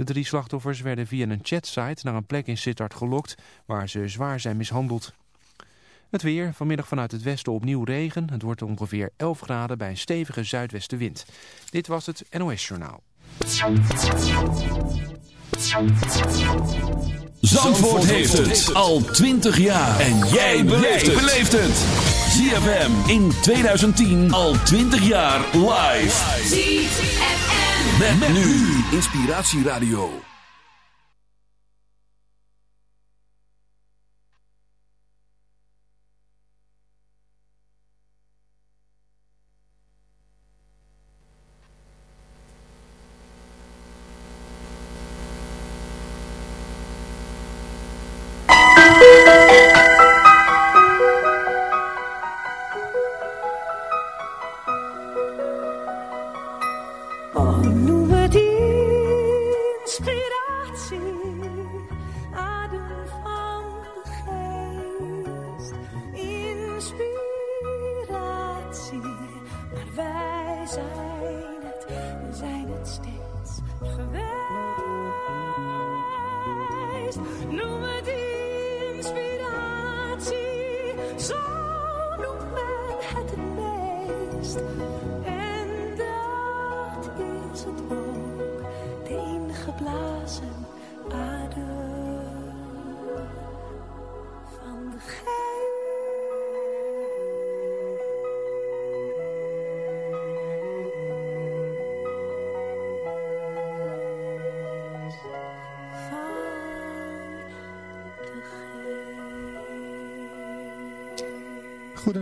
De drie slachtoffers werden via een chatsite naar een plek in Sittard gelokt waar ze zwaar zijn mishandeld. Het weer, vanmiddag vanuit het westen opnieuw regen. Het wordt ongeveer 11 graden bij een stevige zuidwestenwind. Dit was het NOS Journaal. Zandvoort heeft het al 20 jaar. En jij beleeft het. ZFM in 2010 al 20 jaar live. ZFM. Met, nu Inspiratieradio.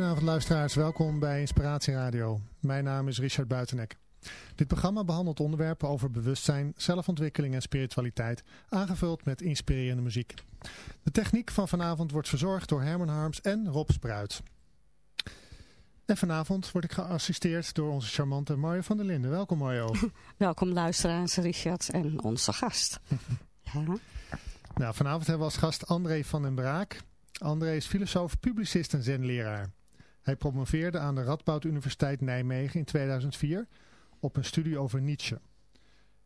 Goedenavond luisteraars, welkom bij Inspiratie Radio. Mijn naam is Richard Buitenek. Dit programma behandelt onderwerpen over bewustzijn, zelfontwikkeling en spiritualiteit, aangevuld met inspirerende muziek. De techniek van vanavond wordt verzorgd door Herman Harms en Rob Spruit. En vanavond word ik geassisteerd door onze charmante Mario van der Linden. Welkom Mario. Welkom luisteraars Richard en onze gast. ja. Nou, vanavond hebben we als gast André van den Braak. André is filosoof, publicist en zenleraar. Hij promoveerde aan de Radboud Universiteit Nijmegen in 2004 op een studie over Nietzsche.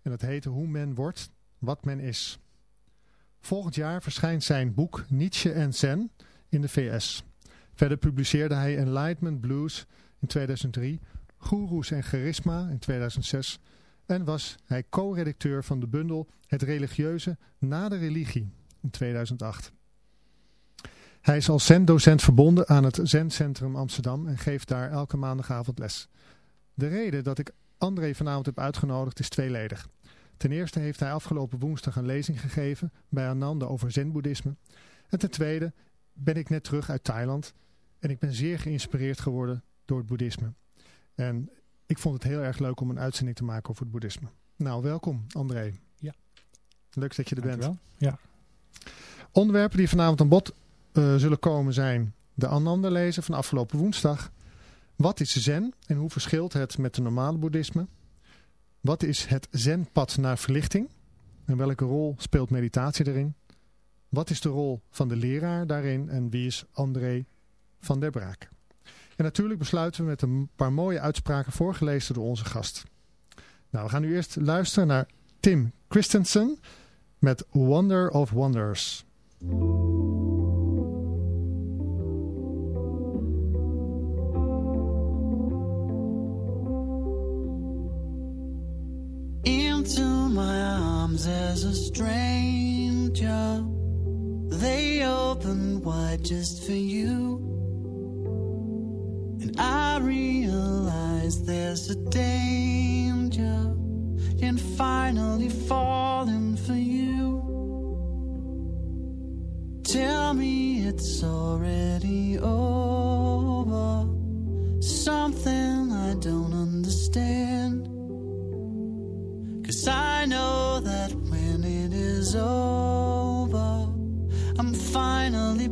En dat heette Hoe men wordt, wat men is. Volgend jaar verschijnt zijn boek Nietzsche en Zen in de VS. Verder publiceerde hij Enlightenment Blues in 2003, Goeroes en Charisma in 2006 en was hij co-redacteur van de bundel Het religieuze na de religie in 2008. Hij is als zendocent verbonden aan het Zendcentrum Amsterdam en geeft daar elke maandagavond les. De reden dat ik André vanavond heb uitgenodigd is tweeledig. Ten eerste heeft hij afgelopen woensdag een lezing gegeven bij Ananda over zenboeddhisme. En ten tweede ben ik net terug uit Thailand en ik ben zeer geïnspireerd geworden door het boeddhisme. En ik vond het heel erg leuk om een uitzending te maken over het boeddhisme. Nou, welkom André. Ja. Leuk dat je er bent. Ja. Onderwerpen die vanavond aan bod uh, zullen komen zijn de Ananda lezen van afgelopen woensdag. Wat is zen en hoe verschilt het met de normale boeddhisme? Wat is het zenpad naar verlichting? En welke rol speelt meditatie erin? Wat is de rol van de leraar daarin en wie is André van der Braak? En natuurlijk besluiten we met een paar mooie uitspraken voorgelezen door onze gast. Nou, we gaan nu eerst luisteren naar Tim Christensen met Wonder of Wonders. Arms as a stranger. They open wide just for you. And I realize there's a danger in finally falling for you. Tell me it's already over. Something I don't understand. I know that when it is over, I'm finally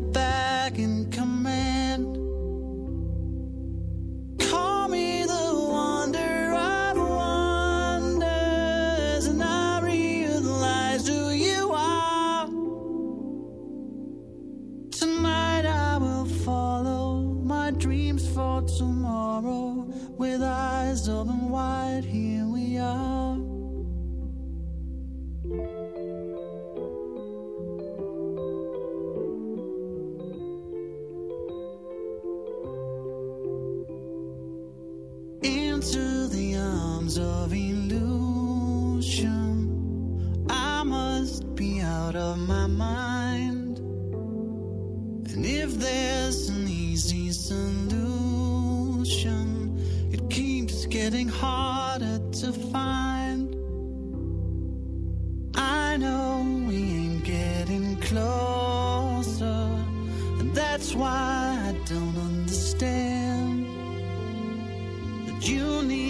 you need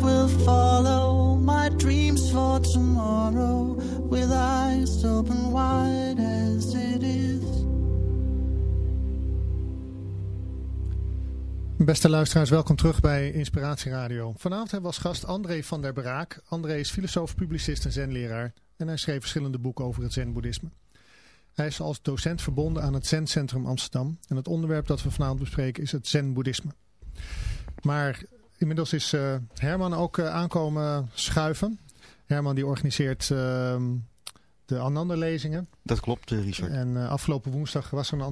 will follow my dreams for tomorrow with eyes open wide as it is. Beste luisteraars, welkom terug bij Inspiratie Radio. Vanavond hebben we als gast André van der Braak. André is filosoof, publicist en zenleraar. En hij schreef verschillende boeken over het zen-boeddhisme. Hij is als docent verbonden aan het Zen-centrum Amsterdam. En het onderwerp dat we vanavond bespreken is het zen-boeddhisme. Maar inmiddels is eh, Herman ook eh, aankomen schuiven. Herman die organiseert ehm, de Ananda-lezingen. Dat klopt, eh, Richard. En eh, afgelopen woensdag was er een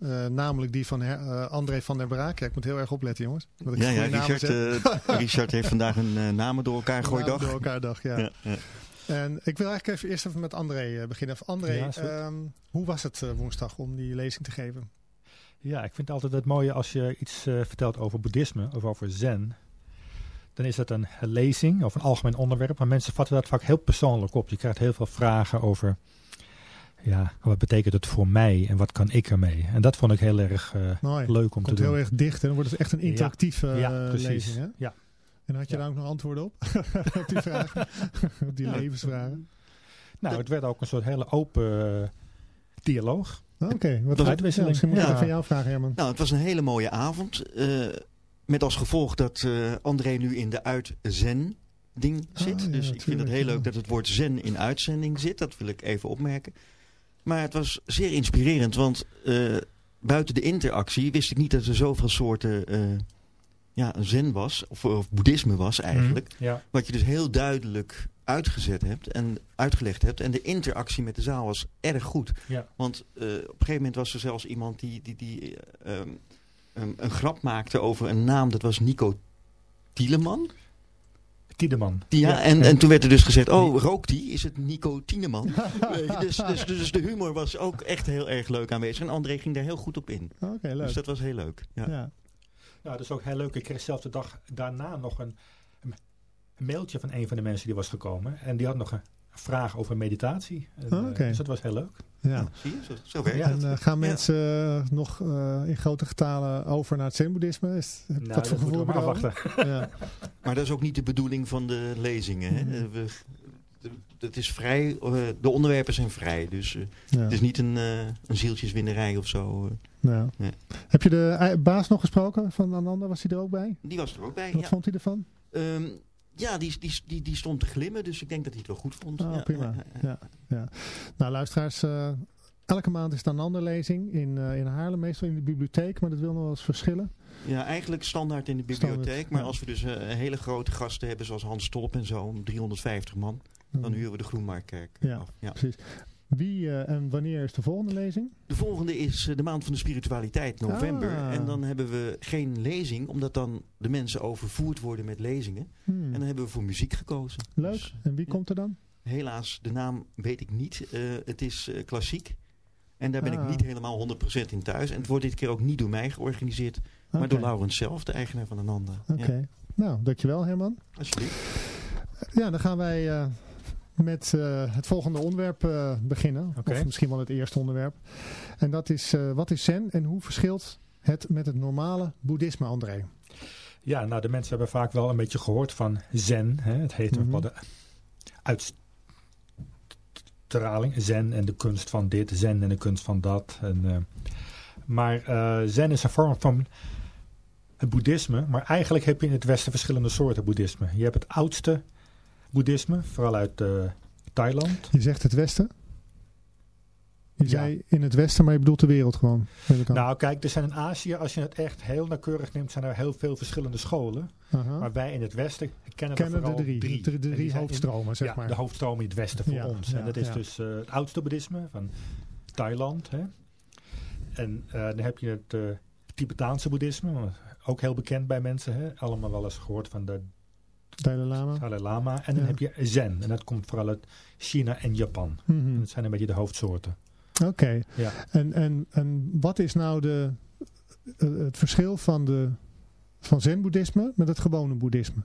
eh, namelijk die van Her- eh, André van der Braak. Ja, ik moet heel erg opletten jongens. Dat ik Ja, ja Richard, eh, Richard heeft vandaag een namen door elkaar gegooid Namen dag. Door elkaar dag, ja. Ja, ja. En ik wil eigenlijk even eerst even met André beginnen. André, Ja, ehm, hoe was het woensdag om die lezing te geven? Ja, ik vind het altijd het mooie als je iets eh, vertelt over boeddhisme of over zen. Dan is dat een lezing of een algemeen onderwerp. Maar mensen vatten dat vaak heel persoonlijk op. Je krijgt heel veel vragen over, ja, wat betekent het voor mij en wat kan ik ermee? En dat vond ik heel erg eh, Mooi. leuk om Komt te doen. heel erg dicht en dan wordt het echt een interactieve eh, ja, precies. lezing. Hè? Ja. En had je Ja. daar ook nog antwoorden op? op die vragen? op die levensvragen? Nou, het werd ook een soort hele open dialoog. Oké, wat Dat- ja, uitwisseling. misschien moet ik Ja. van jou vragen Herman. Nou, het was een hele mooie avond. eh, met als gevolg dat eh, André nu in de uit-zen ding Ah, zit. ja, dus ik vind het heel leuk dat het woord zen in uitzending zit. Dat wil ik even opmerken. Maar het was zeer inspirerend, want eh, buiten de interactie wist ik niet dat er zoveel soorten eh, ja, zen was, of, of boeddhisme was eigenlijk. Mhm. Ja. Wat je dus heel duidelijk uitgezet hebt en uitgelegd hebt. En de interactie met de zaal was erg goed. Ja. Want eh, op een gegeven moment was er zelfs iemand die, die, die eh, ehm, een grap maakte over een naam. Dat was Nico Tieleman. Tiedeman. Ja, Ja. en, en toen werd er dus gezegd, oh, rookt die? Is het Nico Tieneman? Weet je, dus, dus, dus de humor was ook echt heel erg leuk aanwezig. En André ging daar heel goed op in. Oké, leuk. Dus dat was heel leuk. Ja. ja. Ja, dat is ook heel leuk. Ik kreeg zelfs de dag daarna nog een, een mailtje van een van de mensen die was gekomen. En die had nog een vraag over meditatie. En, Oh, eh, oké. Dus dat was heel leuk. ja. Zie je, zo, zo werkt Ja, het. En eh, gaan mensen eh, nog eh, in grote getalen over naar het zen-boeddhisme? Is- Nou, Wat voor dat gevoel moeten we heb maar afwachten. Ja. Maar dat is ook niet de bedoeling van de lezingen. Hè? Eh, we- het is vrij, eh, de onderwerpen zijn vrij. Dus eh, Ja. het is niet een, eh, een zieltjeswinnerij of zo. Ja. Nee. Heb je de baas nog gesproken van Ananda? Was hij er ook bij? Die was er ook bij, Wat ja. vond hij ervan? Ehm, ja, die, die, die, die stond te glimmen, dus ik denk dat hij het wel goed vond. Oh, ja, prima. ja, ja. Nou, luisteraars, elke maand is er een andere lezing in, in Haarlem, meestal in de bibliotheek, maar dat wil nog wel eens verschillen. Ja, eigenlijk standaard in de bibliotheek. Standaard, maar ja. als we dus hele grote gasten hebben, zoals Hans Stolp en zo, om 350 man, dan huren we de Groenmarktkerk Ja. af. Ja. Precies. Wie eh, en wanneer is de volgende lezing? De volgende is eh, de maand van de spiritualiteit, november. Ah. En dan hebben we geen lezing, omdat dan de mensen overvoerd worden met lezingen. Hmm. En dan hebben we voor muziek gekozen. Leuk. Dus, En wie ja. komt er dan? helaas, de naam weet ik niet. Eh, het is klassiek. En daar ben ik Ah. niet helemaal 100% in thuis. En het wordt dit keer ook niet door mij georganiseerd, maar door Laurens zelf, de eigenaar van Ananda. Oké. Ja, Nou, dankjewel Herman. alsjeblieft. Ja, dan gaan wij met eh, het volgende onderwerp eh, beginnen. Of misschien wel het eerste onderwerp. En dat is, eh, wat is zen en hoe verschilt het met het normale boeddhisme, André? Ja, nou de mensen hebben vaak wel een beetje gehoord van zen. Hè? Het heet een Mhm. bepaalde uitstraling. Zen en de kunst van dit, zen en de kunst van dat. En, maar zen is een vorm van het boeddhisme. Maar eigenlijk heb je in het westen verschillende soorten boeddhisme. Je hebt het oudste boeddhisme, vooral uit eh, Thailand. Je zegt het westen. Je Ja. zei in het westen, maar je bedoelt de wereld gewoon. Nou kijk, er zijn in Azië, als je het echt heel nauwkeurig neemt, zijn er heel veel verschillende scholen. Aha. Maar wij in het westen kennen, Kennen de vooral drie, drie. de, drie in- hoofdstromen, zeg ja, maar. de hoofdstroom in het westen voor Ja, ons. en dat is dus eh, het oudste boeddhisme van Thailand. Hè. En eh, dan heb je het Tibetaanse boeddhisme, ook heel bekend bij mensen. Hè. Allemaal wel eens gehoord van de Dalai Lama. Dalai Lama. En dan Ja. heb je Zen. En dat komt vooral uit China en Japan. Mhm. En dat zijn een beetje de hoofdsoorten. Oké. Ja. En, en, en wat is nou de, eh, het verschil van, de, van zen-boeddhisme met het gewone boeddhisme?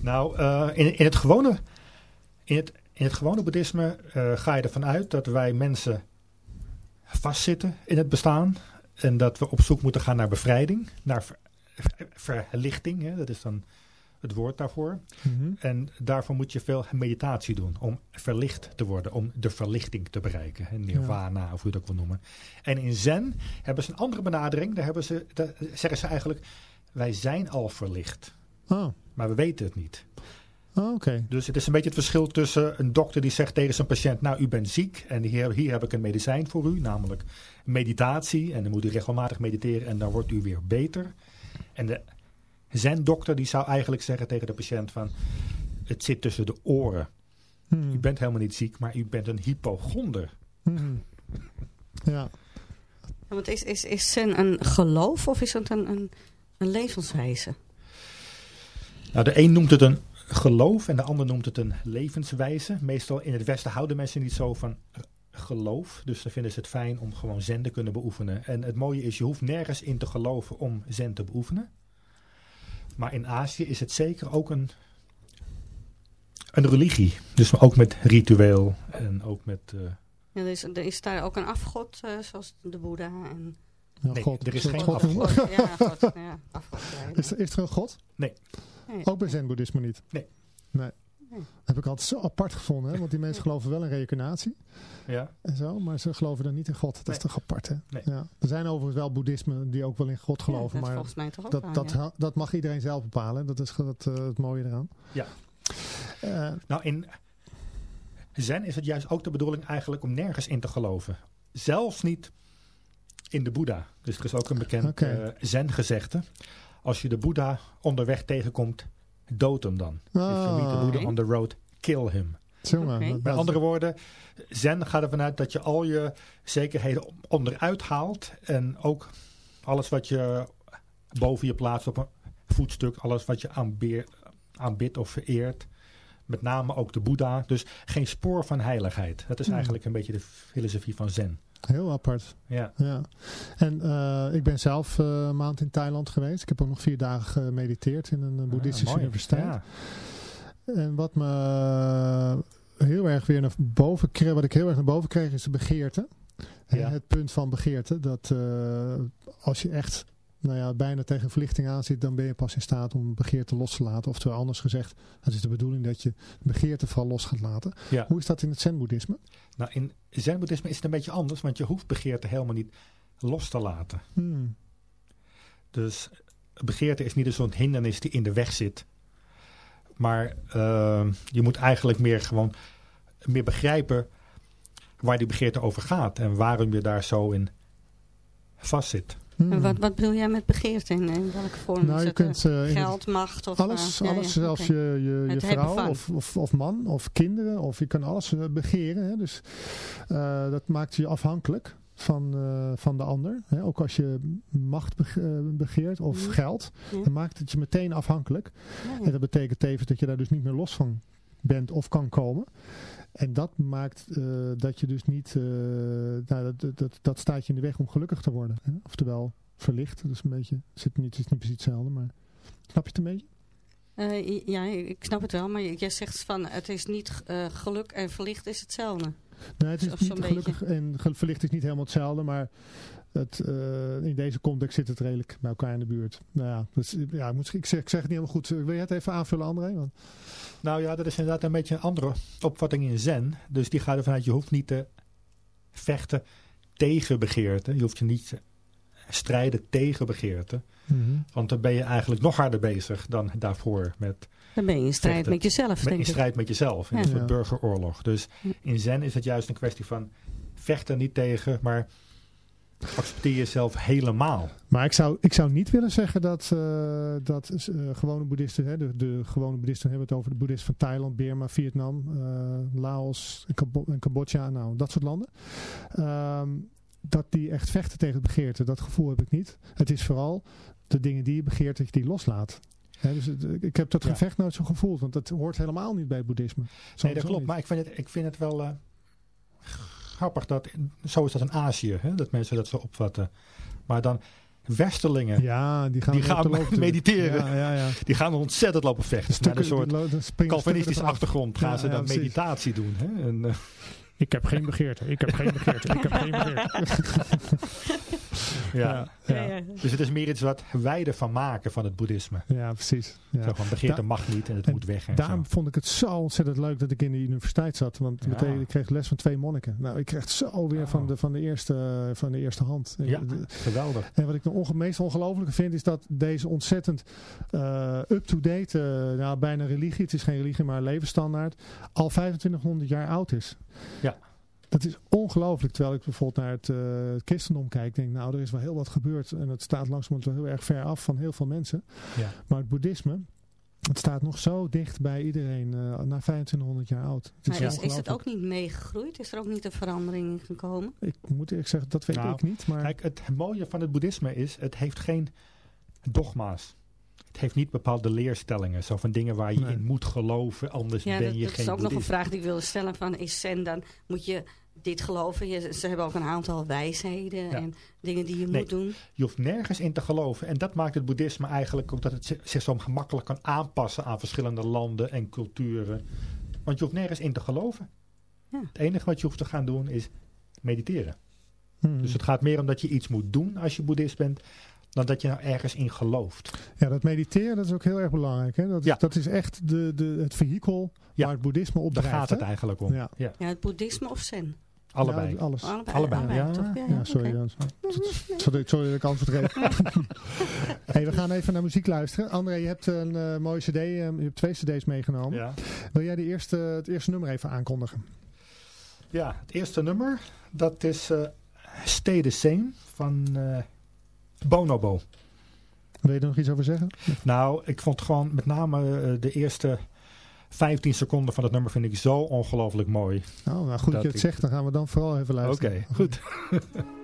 Nou, eh, in, in, het gewone, in, het, in het gewone boeddhisme eh, ga je ervan uit dat wij mensen vastzitten in het bestaan. En dat we op zoek moeten gaan naar bevrijding, naar verlichting. Hè, dat is dan het woord daarvoor. Mhm. En daarvoor moet je veel meditatie doen om verlicht te worden, om de verlichting te bereiken. Hè, nirvana of hoe je het ook wil noemen. En in Zen hebben ze een andere benadering. Daar, hebben ze, daar zeggen ze eigenlijk, wij zijn al verlicht, Oh, maar we weten het niet. oh, oké. Dus het is een beetje het verschil tussen een dokter die zegt tegen zijn patiënt: Nou, u bent ziek en hier, hier heb ik een medicijn voor u, namelijk meditatie. En dan moet u regelmatig mediteren en dan wordt u weer beter. En de zen-dokter die zou eigenlijk zeggen tegen de patiënt: van, Het zit tussen de oren. Mhm. U bent helemaal niet ziek, maar u bent een hypochonder. Mhm. Ja. Ja, want is, is, is zen een geloof of is het een, een, een levenswijze? Nou, de een noemt het een geloof en de ander noemt het een levenswijze. Meestal in het Westen houden mensen niet zo van geloof. Dus dan vinden ze het fijn om gewoon zen te kunnen beoefenen. En het mooie is, je hoeft nergens in te geloven om zen te beoefenen. Maar in Azië is het zeker ook een, een religie. Dus ook met ritueel en ook met... eh, Ja, er, is, er is daar ook een afgod, eh, zoals de Boeddha. En, Ja, Nee, God. er is Is geen God- afgod. ja, God, ja, afgod. ja. Is, er- is er een god? Nee. Ook bij zen-boeddhisme niet? Nee. Heb ik altijd zo apart gevonden, hè? want die mensen geloven wel in reïncarnatie ja. en zo, maar ze geloven dan niet in God. Dat Nee. is toch apart, hè? Nee. Ja. Er zijn overigens wel boeddhismen die ook wel in God geloven, Ja, dat maar volgens mij toch ook dat, dat, ja. dat mag iedereen zelf bepalen. Dat is het, eh, het mooie eraan. Ja. Eh, Nou, in Zen is het juist ook de bedoeling eigenlijk om nergens in te geloven. Zelfs niet in de Boeddha. Dus er is ook een bekend Oké. eh, Zen-gezegde. Als je de Boeddha onderweg tegenkomt, dood hem dan. If you meet the. Buddha on the road, kill him. Met andere woorden, Zen gaat ervan uit dat je al je zekerheden onderuit haalt. En ook alles wat je boven je plaatst op een voetstuk, alles wat je aanbidt of vereert. Met name ook de Boeddha. Dus geen spoor van heiligheid. Dat is Hmm. eigenlijk een beetje de filosofie van Zen. Heel apart. Ja. Ja. En eh, ik ben zelf eh, een maand in Thailand geweest. Ik heb ook nog vier dagen gemediteerd in een eh, boeddhistische Ah, mooi. universiteit. Ja. En wat me heel erg weer naar boven kreeg, wat ik heel erg naar boven kreeg, is de begeerte. Ja. Het punt van begeerte. Dat als je echt nou ja, bijna tegen verlichting aan zit, dan ben je pas in staat om begeerte los te laten. Oftewel anders gezegd, het is de bedoeling dat je begeerte vooral los gaat laten. Ja. Hoe is dat in het zen-boeddhisme? Nou, in zen-boeddhisme is het een beetje anders, want je hoeft begeerte helemaal niet los te laten. Hmm. Dus begeerte is niet een soort hindernis die in de weg zit. Maar eh, je moet eigenlijk meer gewoon meer begrijpen waar die begeerte over gaat. En waarom je daar zo in vastzit. Hmm. En wat, wat bedoel jij met begeerte? In, in welke vorm? Nou, je het, kunt eh, eh, geld, macht? Of, alles, eh, alles ja, zelfs je, je, je vrouw of, of, of man of kinderen. Of je kan alles eh, begeren. Hè? Dus eh, dat maakt je afhankelijk van, eh, van de ander. Hè? Ook als je macht bege- eh, begeert of Mhm. geld. Dan maakt het je meteen afhankelijk. Ja, ja. En dat betekent tevens dat je daar dus niet meer los van bent of kan komen. En dat maakt eh, dat je dus niet... eh, nou, dat, dat, dat staat je in de weg om gelukkig te worden. Hè? Oftewel verlicht. Is een beetje... Zit niet, het is niet precies hetzelfde, maar... Snap je het een beetje? Eh, ja, ik snap het wel, maar jij zegt van het is niet geluk en verlicht is hetzelfde. Nee, het is niet gelukkig en verlicht is niet helemaal hetzelfde, maar het, eh, in deze context zit het redelijk bij elkaar in de buurt. Nou ja, dus, ja ik, moet, ik, zeg, ik zeg het niet helemaal goed. Wil jij het even aanvullen, André? Want, Nou ja, dat is inderdaad een beetje een andere opvatting in zen. Dus die gaat ervan uit, je hoeft niet te vechten tegen begeerte. Je hoeft je niet te strijden tegen begeerte. Want dan ben je eigenlijk nog harder bezig dan daarvoor met, Dan ben je in strijd Vechten. met jezelf, met in strijd met jezelf. In Ja. een soort burgeroorlog. Dus in zen is het juist een kwestie van vechten niet tegen, maar accepteer jezelf helemaal. Maar ik zou, ik zou niet willen zeggen dat, eh, dat eh, gewone boeddhisten, hè, de, de gewone boeddhisten hebben het over de boeddhisten van Thailand, Burma, Vietnam, eh, Laos en, Cambodja, nou dat soort landen. Ehm, dat die echt vechten tegen het begeerte. Dat gevoel heb ik niet. Het is vooral de dingen die je begeert dat je die loslaat. Dus het- ik heb dat Ja. gevecht nooit zo gevoeld, want dat hoort helemaal niet bij het boeddhisme. Nee, dat klopt. niet. Maar ik vind het, ik vind het wel grappig dat, zo is dat in Azië, hè, dat mensen dat zo opvatten. Maar dan westerlingen, Ja, die gaan, Die gaan mediteren. Ja, ja, ja. die gaan ontzettend lopen vechten. Met een soort stukken Calvinistische achtergrond gaan Ja, ze dan meditatie doen. Hè? En, eh, Ik heb geen begeerte, ik heb geen begeerte, ik heb geen begeerte. ja. ja, Ja, ja. ja. Dus het is meer iets wat wijder van maken van het boeddhisme. Ja, precies. Ja. Zo van begeerte mag niet en het en moet weg. En Daarom zo. vond ik het zo ontzettend leuk dat ik in de universiteit zat. Want Ja. meteen, ik kreeg les van twee monniken. Nou, ik kreeg het zo weer Oh. van, de, van, de eerste, van de eerste hand. Ja, De- geweldig. En wat ik de onge meest ongelofelijke vind is dat deze ontzettend eh, up-to-date, eh, nou, bijna religie, het is geen religie maar een levensstandaard, al 2500 jaar oud is. Ja. Dat is ongelooflijk. Terwijl ik bijvoorbeeld naar het, eh, het christendom kijk, denk nou er is wel heel wat gebeurd. En het staat langzamerhand wel heel erg ver af van heel veel mensen. Ja. Maar het boeddhisme, het staat nog zo dicht bij iedereen eh, na 2500 jaar oud. Het Maar is, is het ook niet meegegroeid? Is er ook niet een verandering in gekomen? Ik moet eerlijk zeggen, dat weet Nou, ik niet. Maar Kijk, het mooie van het boeddhisme is, het heeft geen dogma's. Het heeft niet bepaalde leerstellingen, zo van dingen waar je Nee. in moet geloven, anders Ja, ben dat, je dat geen is ook nog een vraag die ik wilde stellen. Van, is zen dan, moet je dit geloven? Je, ze hebben ook een aantal wijsheden Ja. en dingen die je Nee. moet doen. Je hoeft nergens in te geloven. En dat maakt het boeddhisme eigenlijk ook dat het zi- zich zo gemakkelijk kan aanpassen aan verschillende landen en culturen. Want je hoeft nergens in te geloven. Ja. Het enige wat je hoeft te gaan doen is mediteren. Hmm. Dus het gaat meer om dat je iets moet doen als je boeddhist bent, dan dat je nou ergens in gelooft. Ja, dat mediteren dat is ook heel erg belangrijk. Hè? Dat, is, Ja. dat is echt de, de, het vehikel Ja. waar het boeddhisme op Daar drijft. gaat het hè? eigenlijk om. Ja. Ja. Ja, het boeddhisme of zen? Allebei. Ja, alles. Allebei. Allebei, ja. Ja, Ja, sorry. Sorry, sorry dat ik antwoord geef. hey, we gaan even naar muziek luisteren. André, je hebt een eh, mooie cd. eh, je hebt twee cd's meegenomen. Ja. Wil jij de eerste, het eerste nummer even aankondigen? ja, het eerste nummer, dat is eh Stay the Same van eh, Bonobo. Wil je er nog iets over zeggen? Nou, ik vond gewoon met name eh, de eerste 15 seconden van het nummer vind ik zo ongelooflijk mooi. Nou, nou goed dat, Dat je het ik- zegt. Dan gaan we dan vooral even Oké, luisteren. goed.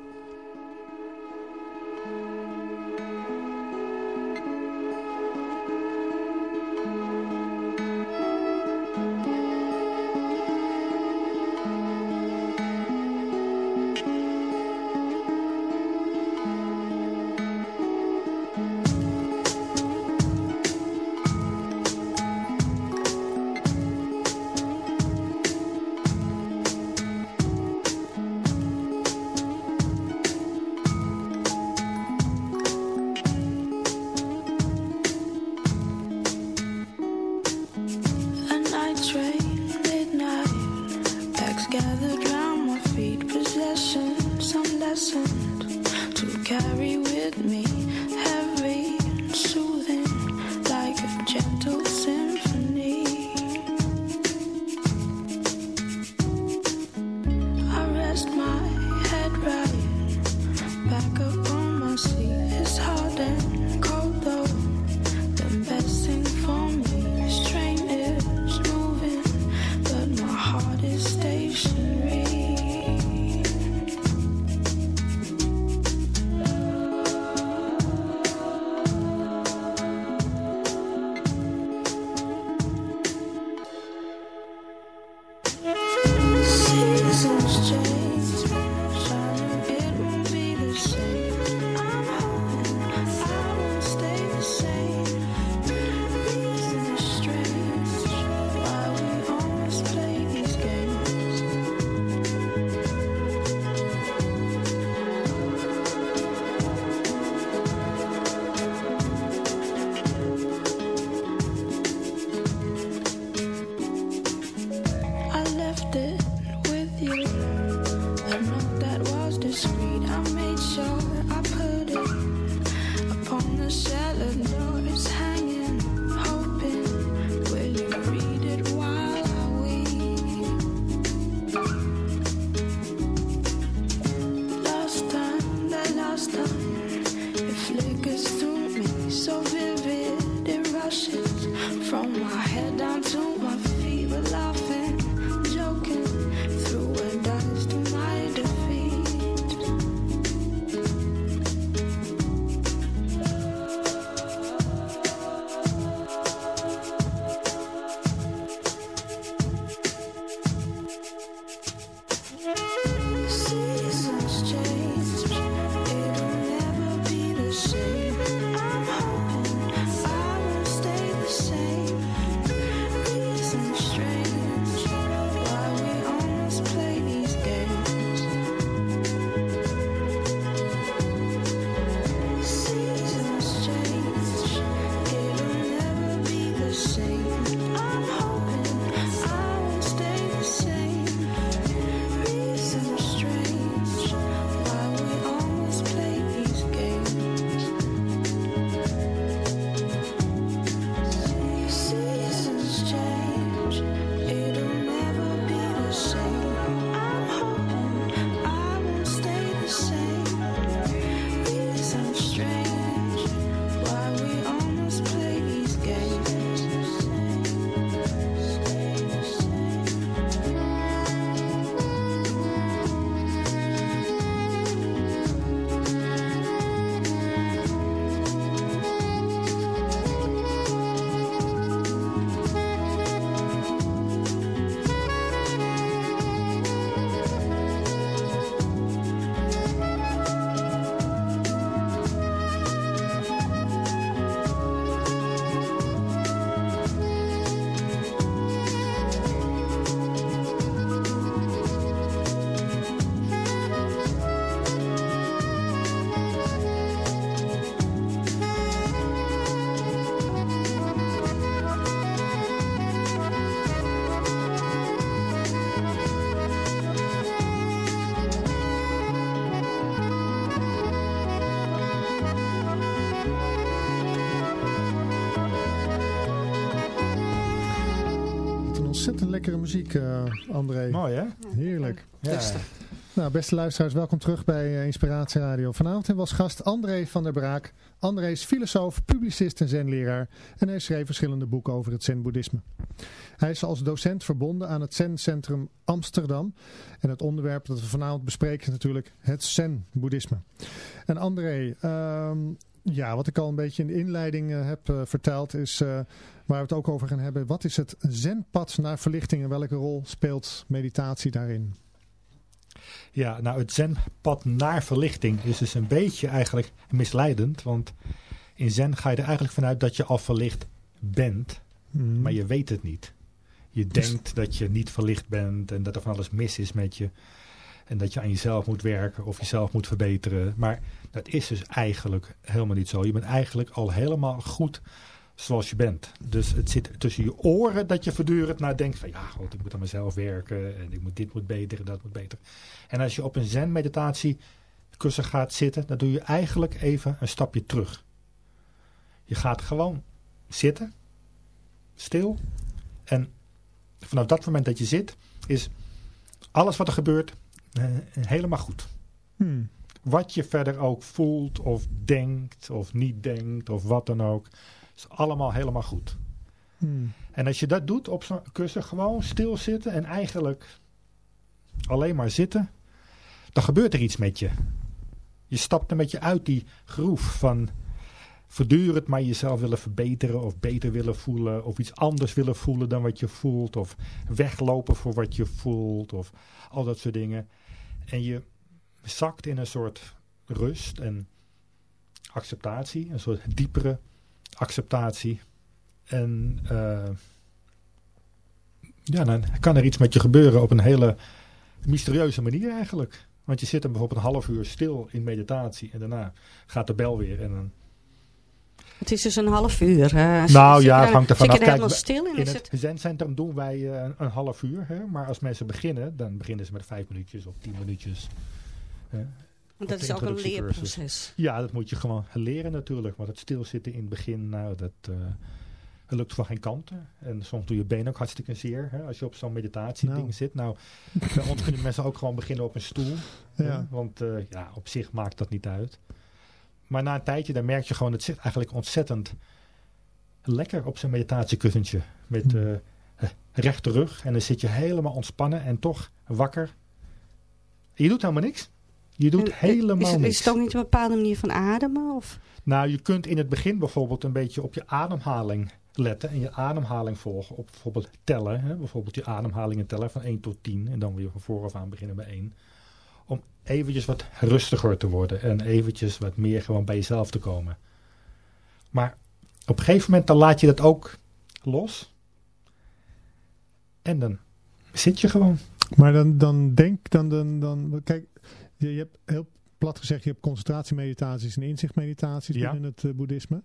ontzettend lekkere muziek, eh, André. Mooi hè? Heerlijk. Ja. Nou, beste luisteraars, welkom terug bij eh, Inspiratie Radio. Vanavond hebben we als gast André van der Braak. André is filosoof, publicist en zenleraar en hij schreef verschillende boeken over het zen-boeddhisme. Hij is als docent verbonden aan het Zen-centrum Amsterdam. En het onderwerp dat we vanavond bespreken is natuurlijk het zen-boeddhisme. En André, ehm, ja, wat ik al een beetje in de inleiding eh, heb eh, verteld is eh, waar we het ook over gaan hebben. Wat is het zenpad naar verlichting en welke rol speelt meditatie daarin? Ja, nou het zenpad naar verlichting is dus een beetje eigenlijk misleidend. Want in zen ga je er eigenlijk vanuit dat je al verlicht bent, Mhm. maar je weet het niet. Je Dus- denkt dat je niet verlicht bent en dat er van alles mis is met je. En dat je aan jezelf moet werken of jezelf moet verbeteren. Maar dat is dus eigenlijk helemaal niet zo. Je bent eigenlijk al helemaal goed zoals je bent. Dus het zit tussen je oren dat je voortdurend nadenkt van... ja, god, ik moet aan mezelf werken en ik moet, dit moet beter en dat moet beter. En als je op een zen-meditatie kussen gaat zitten... dan doe je eigenlijk even een stapje terug. Je gaat gewoon zitten, stil. En vanaf dat moment dat je zit, is alles wat er gebeurt helemaal goed. Hmm. Wat je verder ook voelt of denkt of niet denkt of wat dan ook, is allemaal helemaal goed. Hmm. En als je dat doet op zo'n kussen, gewoon stilzitten en eigenlijk alleen maar zitten, dan gebeurt er iets met je. Je stapt een beetje uit die groef van voortdurend maar jezelf willen verbeteren of beter willen voelen of iets anders willen voelen dan wat je voelt of weglopen voor wat je voelt of al dat soort dingen. En je zakt in een soort rust en acceptatie, een soort diepere acceptatie. En eh, ja, dan kan er iets met je gebeuren op een hele mysterieuze manier eigenlijk. Want je zit dan bijvoorbeeld een half uur stil in meditatie en daarna gaat de bel weer en dan Het is dus een half uur. hè. Nou ja, het hangt er zit je vanaf. er Kijk, helemaal stil in? In het het... zendcentrum doen wij eh, een, een half uur. Hè? Maar als mensen beginnen, dan beginnen ze met vijf minuutjes of tien minuutjes. Hè? Want dat is ook een leerproces. Ja, dat moet je gewoon leren natuurlijk. Want het stilzitten in het begin, nou, dat, eh, dat lukt van geen kanten. En soms doe je been ook hartstikke zeer. Hè, als je op zo'n meditatieding Nou. zit. Nou, bij ons kunnen mensen ook gewoon beginnen op een stoel. hè, Ja. want eh, ja, op zich maakt dat niet uit. Maar na een tijdje, dan merk je gewoon, het zit eigenlijk ontzettend lekker op zijn meditatiekussentje. Met Hm. eh, eh, rechte rug. En dan zit je helemaal ontspannen en toch wakker. Je doet helemaal niks. Je doet En, eh, helemaal is, het- niks. Is het ook niet een bepaalde manier van ademen? Of? Nou, je kunt in het begin bijvoorbeeld een beetje op je ademhaling letten en je ademhaling volgen. Op bijvoorbeeld tellen. Hè? Bijvoorbeeld je ademhalingen tellen van 1 tot 10 en dan weer van vooraf aan beginnen bij 1. Eventjes wat rustiger te worden en eventjes wat meer gewoon bij jezelf te komen. Maar op een gegeven moment dan laat je dat ook los. En dan zit je gewoon. Maar dan, dan denk, dan, dan, dan, kijk, je, je hebt heel plat gezegd, je hebt concentratiemeditaties en inzichtmeditaties Ja. binnen het eh, boeddhisme.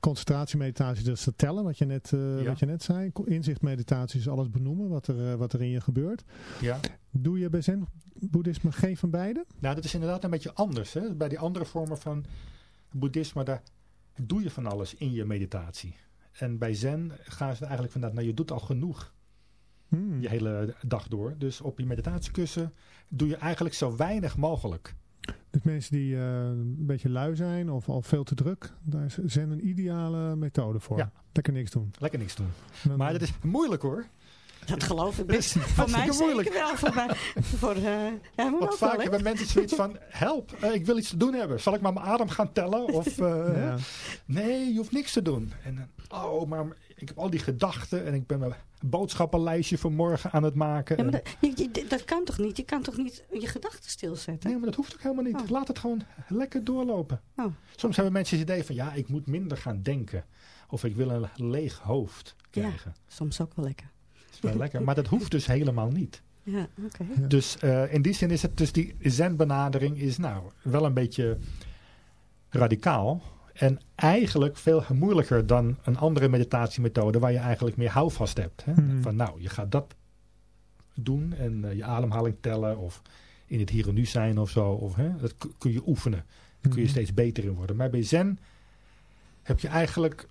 Concentratiemeditatie, dat is het tellen, wat je net, eh, Ja. wat je net zei. Inzichtmeditatie is alles benoemen, wat er, eh, wat er in je gebeurt. Ja. Doe je bij zen-boeddhisme geen van beide? Nou, dat is inderdaad een beetje anders. Hè? Bij die andere vormen van boeddhisme, daar doe je van alles in je meditatie. En bij zen gaan ze eigenlijk vanuit, nou je doet al genoeg Hmm. je hele dag door. Dus op je meditatiekussen doe je eigenlijk zo weinig mogelijk. Dus mensen die eh, een beetje lui zijn of al veel te druk, daar is zen een ideale methode voor. Ja. Lekker niks doen. Lekker niks doen. Dan- Maar dat is moeilijk hoor. Dat geloof ik best. Voor mij moeilijk. zeker wel. Voor mij, voor, eh, ja, moet Want ook vaak wel, hebben mensen zoiets van, help, eh, ik wil iets te doen hebben. Zal ik maar mijn adem gaan tellen? Of, eh, ja. Nee, je hoeft niks te doen. En dan, oh, maar ik heb al die gedachten en ik ben mijn boodschappenlijstje voor morgen aan het maken. Ja, maar dat, je- je- dat kan toch niet? Je kan toch niet je gedachten stilzetten? Nee, maar dat hoeft ook helemaal niet. Oh. Laat het gewoon lekker doorlopen. Oh. Soms hebben mensen het idee van, ja, ik moet minder gaan denken. Of ik wil een leeg hoofd krijgen. Soms ook wel lekker. Is wel lekker. Maar dat hoeft dus helemaal niet. Ja, oké. Ja. Dus eh, in die zin is het dus die zen-benadering is nou wel een beetje radicaal. En eigenlijk veel moeilijker dan een andere meditatiemethode waar je eigenlijk meer houvast hebt. Hè? Mhm. Van nou, je gaat dat doen en eh, je ademhaling tellen of in het hier en nu zijn of zo. Of, hè? Dat kun je oefenen. Daar kun je Mhm. steeds beter in worden. Maar bij zen heb je eigenlijk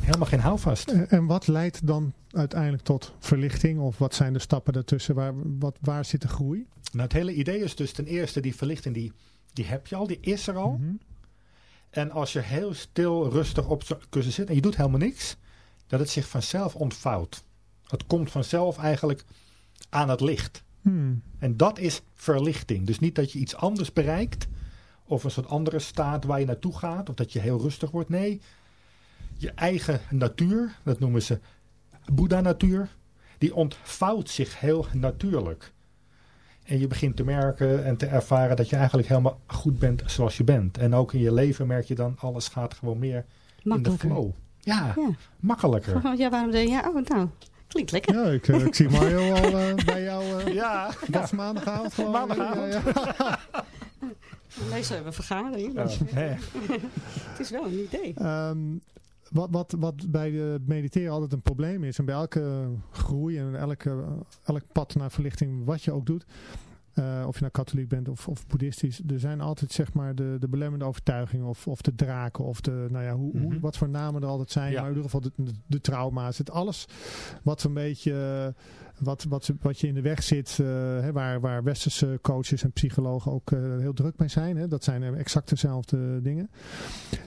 helemaal geen houvast. En- En wat leidt dan uiteindelijk tot verlichting? Of wat zijn de stappen daartussen? Waar, wat, waar zit de groei? Nou, het hele idee is dus ten eerste die verlichting, die, die heb je al, die is er al. Mhm. En als je heel stil, rustig op zo'n kussen zit en je doet helemaal niks, dat het zich vanzelf ontvouwt. Het komt vanzelf eigenlijk aan het licht. Hmm. En dat is verlichting. Dus niet dat je iets anders bereikt, of een soort andere staat waar je naartoe gaat, of dat je heel rustig wordt. Nee, je eigen natuur, dat noemen ze Boeddha-natuur, die ontvouwt zich heel natuurlijk. En je begint te merken en te ervaren dat je eigenlijk helemaal goed bent zoals je bent. En ook in je leven merk je dan, alles gaat gewoon meer in de Makkelijker. flow. Ja, Ja. makkelijker. Ja, waarom denk je? Ja, oh, nou, klinkt lekker. Ja, ik, eh, ik zie Mario al eh, bij jou. eh Ja, Dat is maandagavond gewoon. Maandagavond. Ja, ja. Meestal hebben we een vergadering. Ja, dus. Het is wel een idee. Ehm, wat, wat, wat bij de mediteren altijd een probleem is, en bij elke groei en elke, elk pad naar verlichting, wat je ook doet, eh, of je nou katholiek bent of, of boeddhistisch, er zijn altijd zeg maar de, de belemmerende overtuigingen of, of de draken of de, nou ja, hoe, hoe, Mhm. wat voor namen er altijd zijn, Ja. maar in ieder geval de, de, de trauma's, het alles wat een beetje, eh, wat, wat, wat je in de weg zit, eh, hè, waar, waar westerse coaches en psychologen ook eh, heel druk mee zijn, hè, dat zijn exact dezelfde dingen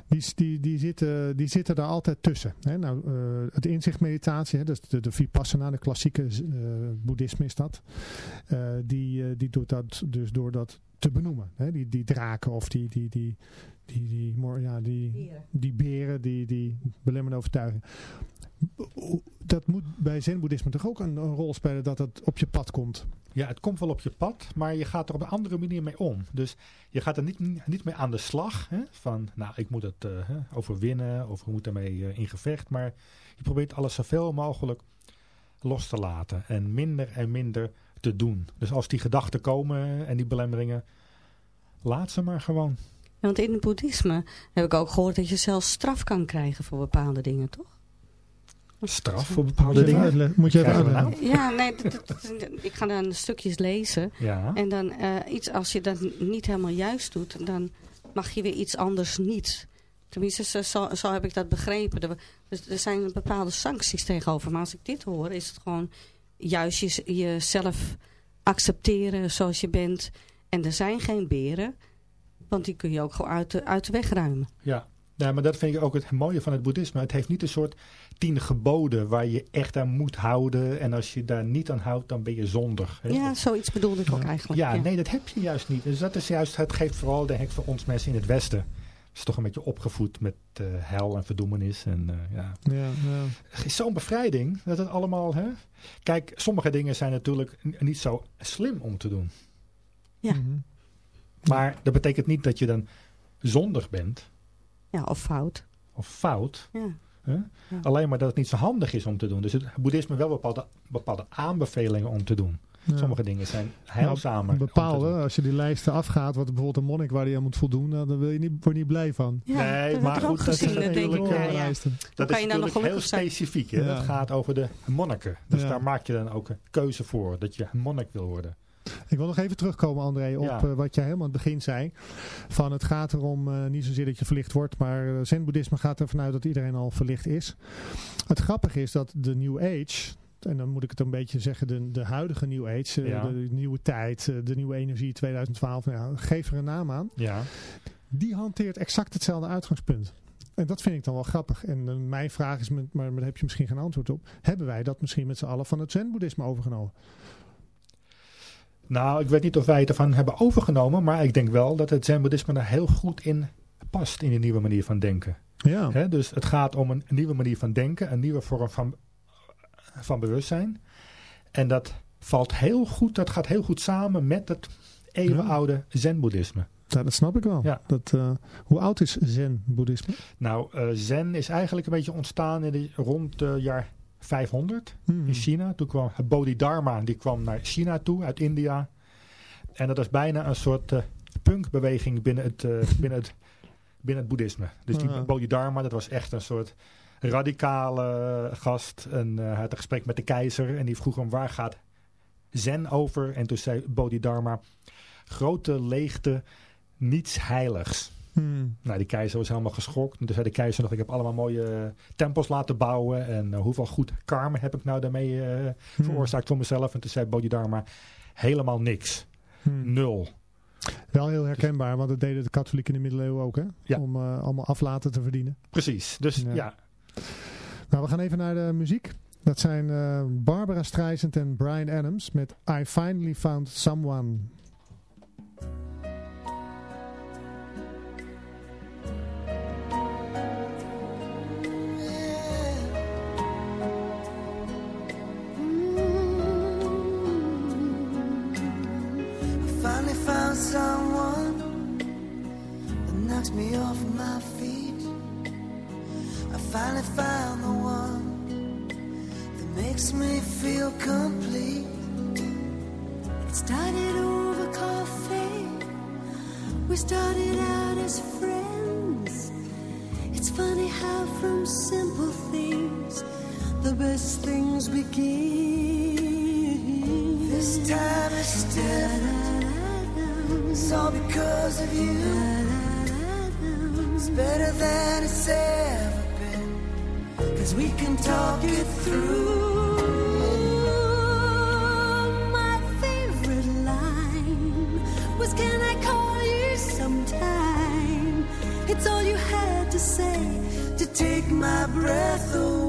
die, die, die, zitten, die zitten daar altijd tussen. Hè? Nou, eh, het inzichtmeditatie, dus de, de Vipassana, de klassieke boeddhisme is dat. Die, die doet dat dus door dat te benoemen. Hè? Die, die draken of die, die, die, die, die, ja, die, Beren. die beren, die, die belemmerende overtuiging. Dat moet bij zen-boeddhisme toch ook een, een rol spelen dat het op je pad komt. Ja, het komt wel op je pad, maar je gaat er op een andere manier mee om. Dus je gaat er niet, niet mee aan de slag. Hè, van, nou, ik moet het hè, overwinnen of ik moet ermee eh, in gevecht. Maar je probeert alles zoveel mogelijk los te laten. En minder en minder te doen. Dus als die gedachten komen en die belemmeringen, laat ze maar gewoon. Want in het boeddhisme heb ik ook gehoord dat je zelfs straf kan krijgen voor bepaalde dingen, toch? straf voor bepaalde dingen. uitleggen- Moet je even uitleggen. Ja, nee, ik ga dan stukjes lezen. Ja. En dan eh, iets, als je dat niet helemaal juist doet, dan mag je weer iets anders niet. Tenminste, zo, zo, zo heb ik dat begrepen. Er, dus er zijn bepaalde sancties tegenover. Maar als ik dit hoor, is het gewoon juist je, jezelf accepteren zoals je bent. En er zijn geen beren, want die kun je ook gewoon uit de, uit de weg ruimen. Ja. ja, maar dat vind ik ook het mooie van het boeddhisme. Het heeft niet een soort tien geboden waar je echt aan moet houden. En als je daar niet aan houdt, dan ben je zondig. hè. Ja, zoiets bedoelde ik ook eigenlijk. Ja, nee, dat heb je juist niet. Dus dat is juist, het geeft vooral, denk ik, voor ons mensen in het Westen. is toch een beetje opgevoed met eh, hel en verdoemenis. En eh, ja, Ja, ja. Het is zo'n bevrijding dat het allemaal. Hè? Kijk, sommige dingen zijn natuurlijk niet zo slim om te doen. Ja. Mhm. Maar dat betekent niet dat je dan zondig bent Ja, of fout. of fout. Ja. Alleen maar dat het niet zo handig is om te doen. Dus het boeddhisme wel bepaalde, bepaalde aanbevelingen om te doen. Ja. Sommige dingen zijn heilzamer. te Bepaalde, als je die lijsten afgaat, wat bijvoorbeeld een monnik waar je aan moet voldoen, nou, dan wil je niet, word je niet blij van. Ja, Nee, dat maar goed, dat is gezien. Dat denk ik, natuurlijk, ja, eh, ja. Dat kan is je dan nog natuurlijk heel specifiek. Dat gaat over de monniken. Dus Ja. daar maak je dan ook een keuze voor. Dat je een monnik wil worden. Ik wil nog even terugkomen, André, op Ja. eh, wat jij helemaal aan het begin zei. Van het gaat erom, eh, niet zozeer dat je verlicht wordt, maar eh, zen-boeddhisme gaat ervan uit dat iedereen al verlicht is. Het grappige is dat de New Age, en dan moet ik het een beetje zeggen, de, de huidige New Age, Ja. de, nieuwe tijd, de nieuwe energie 2012, nou ja, geef er een naam aan. Ja. Die hanteert exact hetzelfde uitgangspunt. En dat vind ik dan wel grappig. En mijn vraag is, met- maar daar heb je misschien geen antwoord op. Hebben wij dat misschien met z'n allen van het zen-boeddhisme overgenomen? Nou, ik weet niet of wij het ervan hebben overgenomen, maar ik denk wel dat het zen-boeddhisme daar heel goed in past in die nieuwe manier van denken. Ja. Dus het gaat om een nieuwe manier van denken, een nieuwe vorm van, van bewustzijn. En dat valt heel goed, dat gaat heel goed samen met het eeuwenoude zen-boeddhisme. Ja, dat snap ik wel. Ja. Dat, eh, hoe oud is zen-boeddhisme? Nou, eh, zen is eigenlijk een beetje ontstaan in de, rond het jaar 500 Hmm. in China. Toen kwam het Bodhidharma, die kwam naar China toe, uit India. En dat was bijna een soort eh, punkbeweging binnen het, eh, binnen, het, binnen het boeddhisme. Dus die Ah. Bodhidharma, dat was echt een soort radicale gast. En eh, hij had een gesprek met de keizer en die vroeg hem waar gaat zen over? En toen zei Bodhidharma, grote leegte, niets heiligs. Hmm. Nou, die keizer was helemaal geschokt. Toen zei de keizer nog, ik heb allemaal mooie eh, tempels laten bouwen. En eh, hoeveel goed karma heb ik nou daarmee eh, Hmm. veroorzaakt voor mezelf? En toen zei Bodhidharma, helemaal niks. Hmm. Nul. Wel heel herkenbaar, want dat deden de katholieken in de middeleeuwen ook, hè? Ja. Om eh, allemaal aflaten te verdienen. Precies. Dus Ja. ja. Nou, we gaan even naar de muziek. Dat zijn eh, Barbara Streisand en Brian Adams met I Finally Found Someone. Finally found the one that makes me feel complete. It started over coffee. We started out as friends. It's funny how from simple things the best things begin. This time is different. It's all because of you. It's better than it's ever. Cause we can talk it through. My favorite line was, Can I call you sometime? It's all you had to say to take my breath away.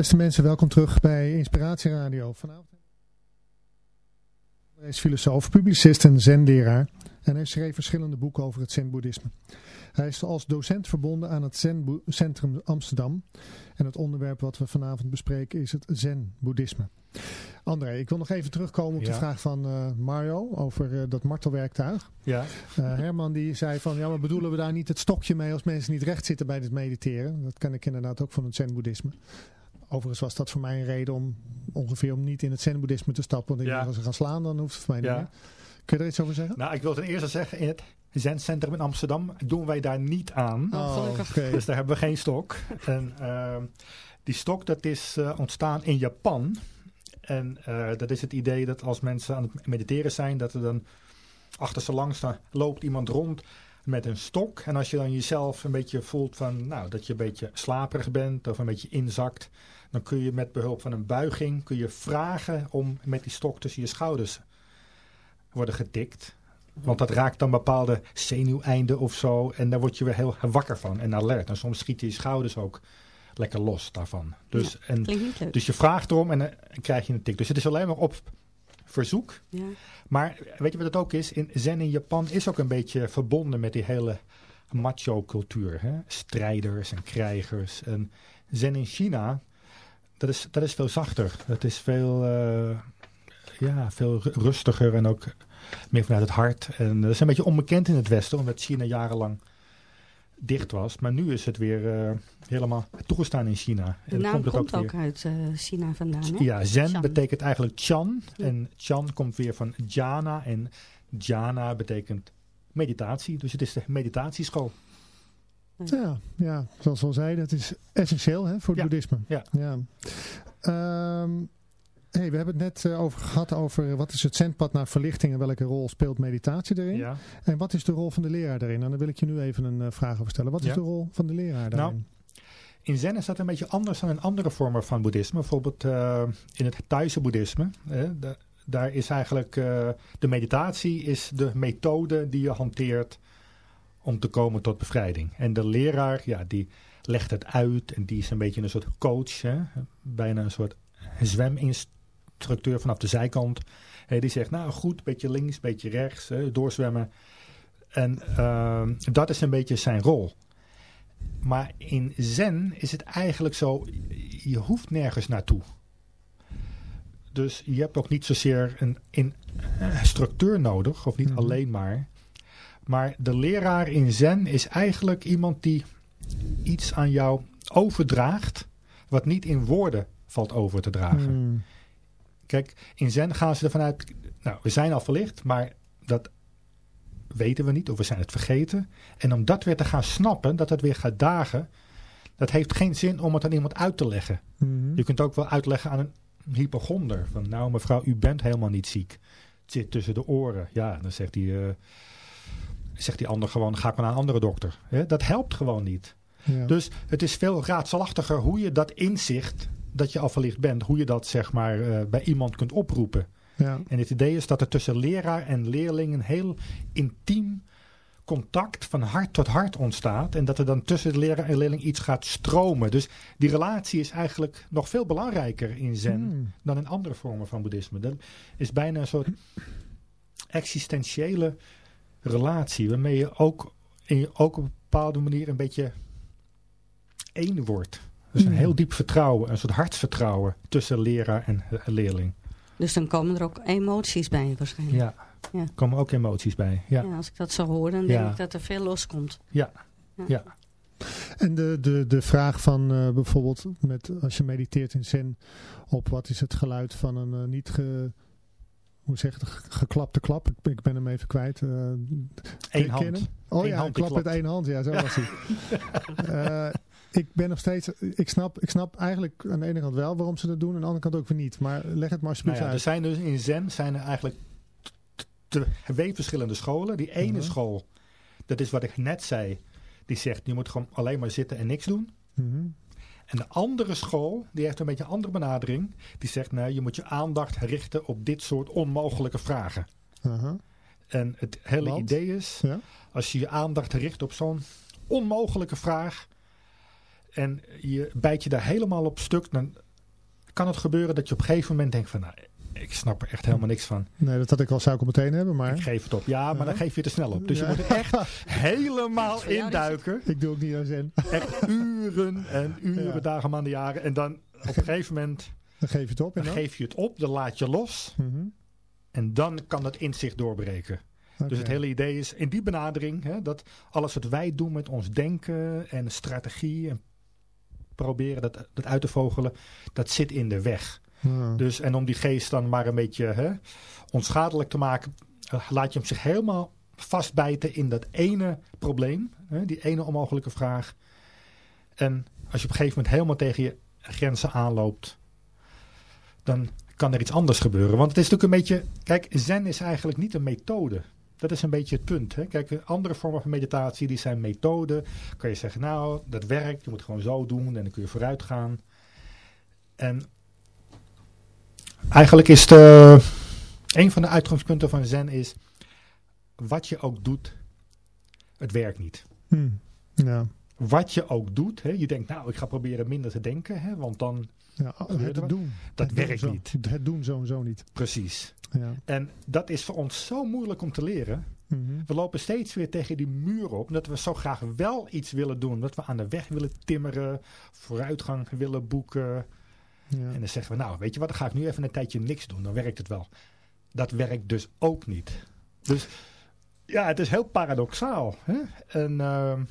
Beste mensen, welkom terug bij Inspiratie Radio. Vanavond hij is filosoof, publicist en zenleraar en hij schreef verschillende boeken over het zen-boeddhisme. Hij is als docent verbonden aan het Zen Centrum Amsterdam en het onderwerp wat we vanavond bespreken is het zen-boeddhisme. André, ik wil nog even terugkomen op de vraag van eh, Mario over eh, dat martelwerktuig. Ja, Eh, Herman die zei van, ja maar bedoelen we daar niet het stokje mee als mensen niet recht zitten bij het mediteren? Dat ken ik inderdaad ook van het zen-boeddhisme. Overigens was dat voor mij een reden om ongeveer om niet in het zen-boeddhisme te stappen. Want ik Ja. dacht, als ze gaan slaan, dan hoeft het voor mij niet Ja. meer. Kun je er iets over zeggen? nou ik wil ten eerste zeggen, in het Zen-centrum in Amsterdam doen wij daar niet aan. Oh, oké. Dus daar hebben we geen stok. En ehm, die stok dat is eh, ontstaan in Japan. En eh, dat is het idee dat als mensen aan het mediteren zijn, dat er dan achter ze langs dan loopt iemand rond met een stok. En als je dan jezelf een beetje voelt van, nou, dat je een beetje slaperig bent of een beetje inzakt, dan kun je met behulp van een buiging kun je vragen om met die stok tussen je schouders worden getikt. Want dat raakt dan bepaalde zenuweinden of zo. En daar word je weer heel wakker van en alert. En soms schieten je schouders ook lekker los daarvan. Dus, en, dus je vraagt erom en dan krijg je een tik. Dus het is alleen maar op verzoek. Ja. Maar weet je wat het ook is? In Zen in Japan is ook een beetje verbonden met die hele macho cultuur. Hè? Strijders en krijgers. En Zen in China, dat is, dat is veel zachter. Dat is veel, eh, ja, veel ru- rustiger en ook meer vanuit het hart. En dat is een beetje onbekend in het Westen, omdat China jarenlang dicht was. Maar nu is het weer eh, helemaal toegestaan in China. De En naam komt komt, het ook weer. uit eh, China vandaan, hè? Ja, zen Chan. betekent eigenlijk chan. Ja. En chan komt weer van jhana. En jhana betekent meditatie. Dus het is de meditatieschool. Ja, ja, zoals we al zeiden, het is essentieel hè, voor het Ja, boeddhisme. ja. Ehm, hey, we hebben het net eh, over gehad over wat is het zendpad naar verlichting en welke rol speelt meditatie erin. Ja. En wat is de rol van de leraar daarin? En daar wil ik je nu even een eh, vraag over stellen. Wat is Ja. de rol van de leraar daarin? In zen is dat een beetje anders dan in andere vormen van boeddhisme. Bijvoorbeeld eh, in het Thaise boeddhisme. hè, da- daar is eigenlijk de meditatie is de methode die je hanteert om te komen tot bevrijding. En de leraar, ja, die legt het uit en die is een beetje een soort coach. Hè, bijna een soort zweminstructeur vanaf de zijkant. Hè, die zegt, nou goed, beetje links, beetje rechts, hè, doorzwemmen. En eh, dat is een beetje zijn rol. Maar in zen is het eigenlijk zo, je hoeft nergens naartoe. Dus je hebt ook niet zozeer een, een structuur nodig, of niet Mhm. alleen maar. Maar de leraar in zen is eigenlijk iemand die iets aan jou overdraagt, wat niet in woorden valt over te dragen. Hmm, Kijk, in zen gaan ze ervan uit, nou, we zijn al verlicht, maar dat weten we niet of we zijn het vergeten. En om dat weer te gaan snappen, dat het weer gaat dagen, dat heeft geen zin om het aan iemand uit te leggen. mhm. Je kunt ook wel uitleggen aan een hypochonder, van nou mevrouw, u bent helemaal niet ziek. Het zit tussen de oren. Ja, dan zegt die, eh, zegt die ander gewoon, ga ik maar naar een andere dokter. Dat helpt gewoon niet. Ja. Dus het is veel raadselachtiger hoe je dat inzicht dat je al verlicht bent, hoe je dat zeg maar eh, bij iemand kunt oproepen. Ja. En het idee is dat er tussen leraar en leerling een heel intiem contact van hart tot hart ontstaat. En dat er dan tussen de leraar en leerling iets gaat stromen. Dus die relatie is eigenlijk nog veel belangrijker in zen Hmm. dan in andere vormen van boeddhisme. Dat is bijna een soort existentiële relatie. Waarmee je ook, in, ook op een bepaalde manier een beetje één wordt. Dus een Hmm. heel diep vertrouwen, een soort hartsvertrouwen tussen leraar en leerling. Dus dan komen er ook emoties bij waarschijnlijk. Ja, Ja. er komen ook emoties bij. Ja, Ja, als ik dat zo hoor, dan denk Ja. ik dat er veel loskomt. ja, Ja. ja. En de, de, de vraag van eh, bijvoorbeeld met, als je mediteert in zen op wat is het geluid van een eh, niet ge, hoe zeg het, geklapte klap. Ik, ik ben hem even kwijt. eh, Eén hand. hem? Oh Eén ja, hand een klap met één hand. Ja, zo was hij. Eh, ik ben nog steeds, ik snap, ik snap eigenlijk aan de ene kant wel waarom ze dat doen, aan de andere kant ook weer niet. Maar leg het maar Nou alsjeblieft ja, er uit. zijn dus in Zen zijn er eigenlijk twee verschillende scholen. Die ene Mhm. school, dat is wat ik net zei, die zegt je moet gewoon alleen maar zitten en niks doen. Mhm. En de andere school, die heeft een beetje een andere benadering. Die zegt nee, je moet je aandacht richten op dit soort onmogelijke vragen. Aha. En het hele Want? idee is, Ja. als je je aandacht richt op zo'n onmogelijke vraag en je bijt je daar helemaal op stuk, dan kan het gebeuren dat je op een gegeven moment denkt van, nou, ik snap er echt helemaal niks van. Nee, dat had ik al zou ik al meteen hebben, maar Ik geef het op. Ja, maar Ja. dan geef je te snel op. Dus Ja. je moet er echt helemaal induiken. ik doe ook niet aan zen. Echt uren en uren, Ja. dagen, maanden, jaren. En dan op een gegeven moment Dan geef je het op. En dan dan? geef je het op, dan laat je los. Mhm. En dan kan dat inzicht doorbreken. Dus het hele idee is in die benadering hè, dat alles wat wij doen met ons denken en strategie en proberen dat, dat uit te vogelen, dat zit in de weg. Dus, en om die geest dan maar een beetje hè, onschadelijk te maken, eh, laat je hem zich helemaal vastbijten in dat ene probleem, hè, die ene onmogelijke vraag. En als je op een gegeven moment helemaal tegen je grenzen aanloopt, dan kan er iets anders gebeuren. Want het is natuurlijk een beetje, kijk, zen is eigenlijk niet een methode. Dat is een beetje het punt. Hè? Kijk, andere vormen van meditatie, die zijn methoden. Kan je zeggen, nou, dat werkt, je moet het gewoon zo doen en dan kun je vooruit gaan. En eigenlijk is de, een van de uitgangspunten van zen is, wat je ook doet, het werkt niet. Hm. Ja. Wat je ook doet, hè? je denkt, nou, ik ga proberen minder te denken, hè? want dan Ja, Gebeurt het doen. Dat Het doen werkt zo- niet. Het doen zo en zo niet. precies. Ja. En dat is voor ons zo moeilijk om te leren. Mhm. We lopen steeds weer tegen die muur op. Dat we zo graag wel iets willen doen. Dat we aan de weg willen timmeren. Vooruitgang willen boeken. Ja. En dan zeggen we, nou weet je wat, dan ga ik nu even een tijdje niks doen. Dan werkt het wel. Dat werkt dus ook niet. Dus ja, het is heel paradoxaal. Hè? En ehm,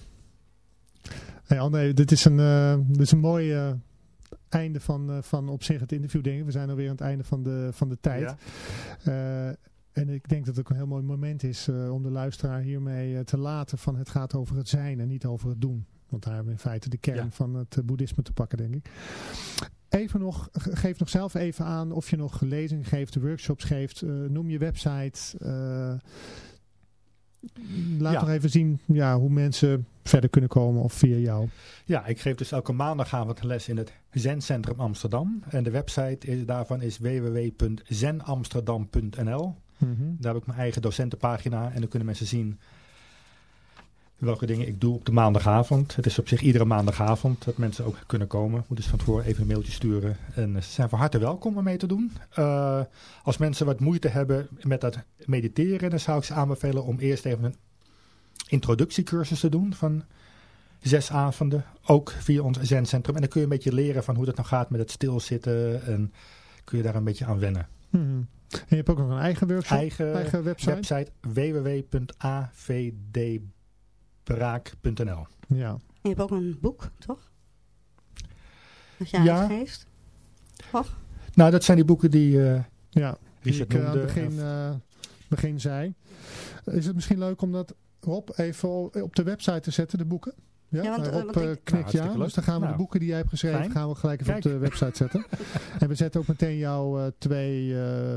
Hey André, dit is een, eh, dit is een mooi eh, einde van, eh, van op zich het interview, denk ik. We zijn alweer aan het einde van de, van de tijd. ja, en ik denk dat het ook een heel mooi moment is om de luisteraar hiermee te laten van het gaat over het zijn en niet over het doen. Want daar hebben we in feite de kern Ja. van het boeddhisme te pakken, denk ik. Even nog, ge- geef nog zelf even aan of je nog lezingen geeft, workshops geeft. eh, noem je website. eh, laat Ja. nog even zien ja, hoe mensen verder kunnen komen of via jou. ja, ik geef dus elke maandagavond les in het Zencentrum Amsterdam. En de website is, daarvan is www.zenamsterdam.nl. Mhm. Daar heb ik mijn eigen docentenpagina en dan kunnen mensen zien welke dingen ik doe op de maandagavond. Het is op zich iedere maandagavond dat mensen ook kunnen komen. Moet dus van tevoren even een mailtje sturen. En ze zijn van harte welkom om mee te doen. Eh, als mensen wat moeite hebben met dat mediteren, dan zou ik ze aanbevelen om eerst even een introductiecursus te doen van zes avonden. Ook via ons zencentrum. En dan kun je een beetje leren van hoe dat nou gaat met het stilzitten. En kun je daar een beetje aan wennen. Mhm. En je hebt ook nog een eigen workshop, Eigen eigen website. website www.avdbraak.nl. Ja. En je hebt ook een boek, toch? Dat je Ja. uitgeeft. Nou, dat zijn die boeken die eh Ja, die ik eh, noemde. begin, eh, begin zei. Is het misschien leuk om dat, Rob, even op de website te zetten, de boeken? Ja, Ja, want, Rob want ik- knikt Nou, ja. Dus dan gaan we Nou, de boeken die jij hebt geschreven, fijn. gaan we gelijk even Kijk. op de website zetten. en we zetten ook meteen jouw eh, twee eh,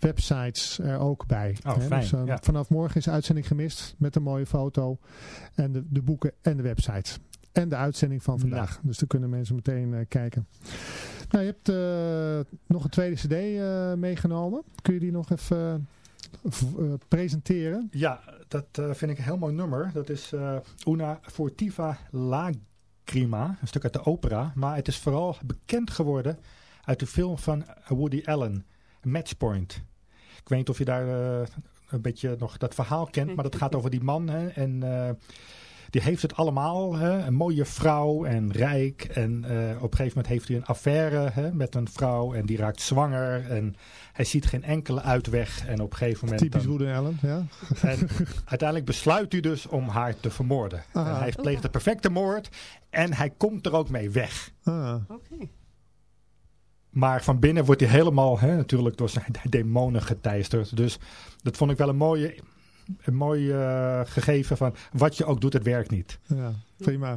websites er ook bij. Oh, fijn, Dus, eh, ja. Vanaf morgen is de uitzending gemist met een mooie foto. En de, de boeken en de websites. En de uitzending van vandaag. Dus dan kunnen mensen meteen eh, kijken. Nou, je hebt eh, nog een tweede cd eh, meegenomen. Kun je die nog even eh, eh, presenteren? Ja, dat eh, vind ik een heel mooi nummer. Dat is eh, Una Furtiva Lagrima, een stuk uit de opera. Maar het is vooral bekend geworden uit de film van Woody Allen, Matchpoint. Ik weet niet of je daar eh, een beetje nog dat verhaal kent, maar dat gaat over die man. Hè, en eh, die heeft het allemaal, hè, een mooie vrouw en rijk. En eh, op een gegeven moment heeft hij een affaire hè, met een vrouw en die raakt zwanger. En hij ziet geen enkele uitweg. En op een gegeven moment... Typisch dan- Woody Allen, ja. en uiteindelijk besluit hij dus om haar te vermoorden. Aha. En hij pleegt de perfecte moord en hij komt er ook mee weg. Ah, Oké. Maar van binnen wordt hij helemaal hè, natuurlijk door zijn demonen geteisterd. Dus dat vond ik wel een mooie, een mooi eh, gegeven van wat je ook doet, het werkt niet. ja, prima.